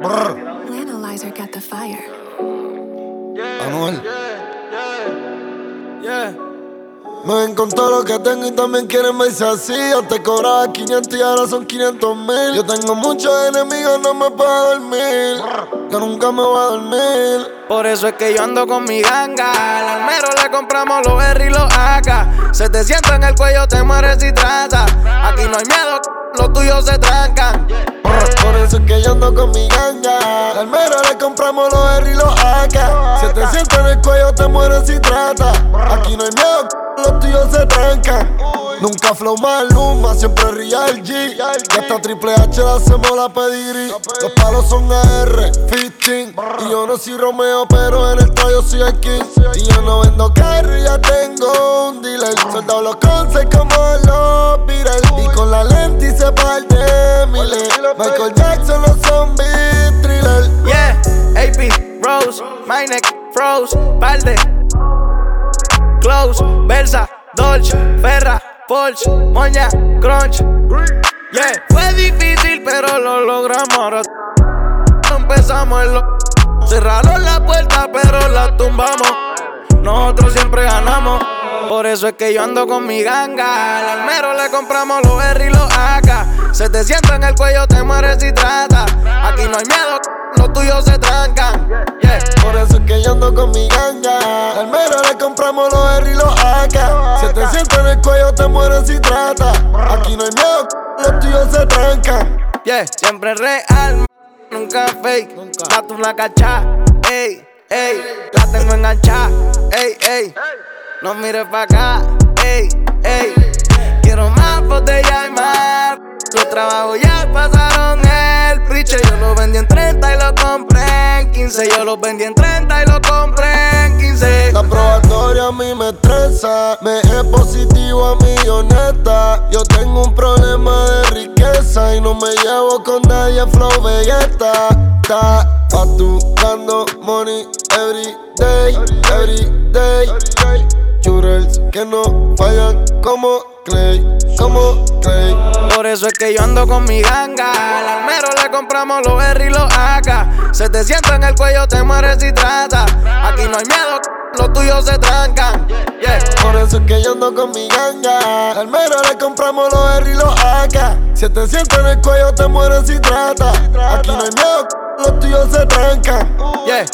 Analyzer got the fire. Anuel. Me ven con todo lo que tengo y también quieren verse así. Antes cobraba 500 y ahora son 500 mil. Yo tengo muchos enemigos, no me puedo dormir. Que nunca me voy a dormir. Por eso es que yo ando con mi ganga. Al almero le compramos los R y los AK. Se te sienta en el cuello, te mueres si trata. Aquí no hay miedo, los tuyos se trancan. Por eso es que yo ando con mi ganga. Al mero le compramos los R y los AK. Si te sientes en el cuello, te mueres si trata. Aquí no hay miedo, los tuyos se trancan. Nunca flow maluma, siempre real G. Y hasta Triple H le hacemos la pedigrí. Los palos son AR, 15. Y yo no soy Romeo, pero en el tallo soy el King. Y yo no vendo carro, ya tengo un dealer. Soldado los conces como los miles. Michael Jackson, los zombies, thriller. Yeah, AP, Rose, my neck, froze, balde. Close, Versa, Dolce, Ferra, Porsche, Moña, Crunch. Yeah, fue difícil, pero lo logramos. Ahora empezamos en lo. Cerraron la puerta, pero la tumbamos. Nosotros siempre ganamos. Por eso es que yo ando con mi ganga. Al almero le compramos los R y los AK. Se te sienta en el cuello, te mueres si trata. Aquí no hay miedo, los tuyos se trancan. Yeah. Por eso es que yo ando con mi ganga. Al mero le compramos los R y los AK. Si te sientes en el cuello, te mueres si trata. Aquí no hay miedo, los tuyos se trancan. Yeah, siempre real, nunca fake. Date una cacha, ey, ey. La tengo enganchada, ey, ey. No mires pa' acá, ey, ey. Quiero más botella y más. Los trabajos ya pasaron el preacher. Yo lo vendí en 30 y lo compré en 15. Yo lo vendí en 30 y lo compré en 15. La probatoria a mí me estresa. Me es positivo a mí, honesta. Yo tengo un problema de riqueza y no me llevo con nadie, flow Vegeta. Ta, facturando money every day, every day. Que no fallan como Clay, como Clay. Por eso es que yo ando con mi ganga. Al almero le compramos los R y los AK. Se te sienta en el cuello, te mueres si trata. Aquí no hay miedo, los tuyos se trancan. Yeah. Por eso es que yo ando con mi ganga. Al mero le compramos los R y los AK. Si te sientes en el cuello, te mueres si trata. Aquí no hay miedo, los tuyos se trancan. Yeah.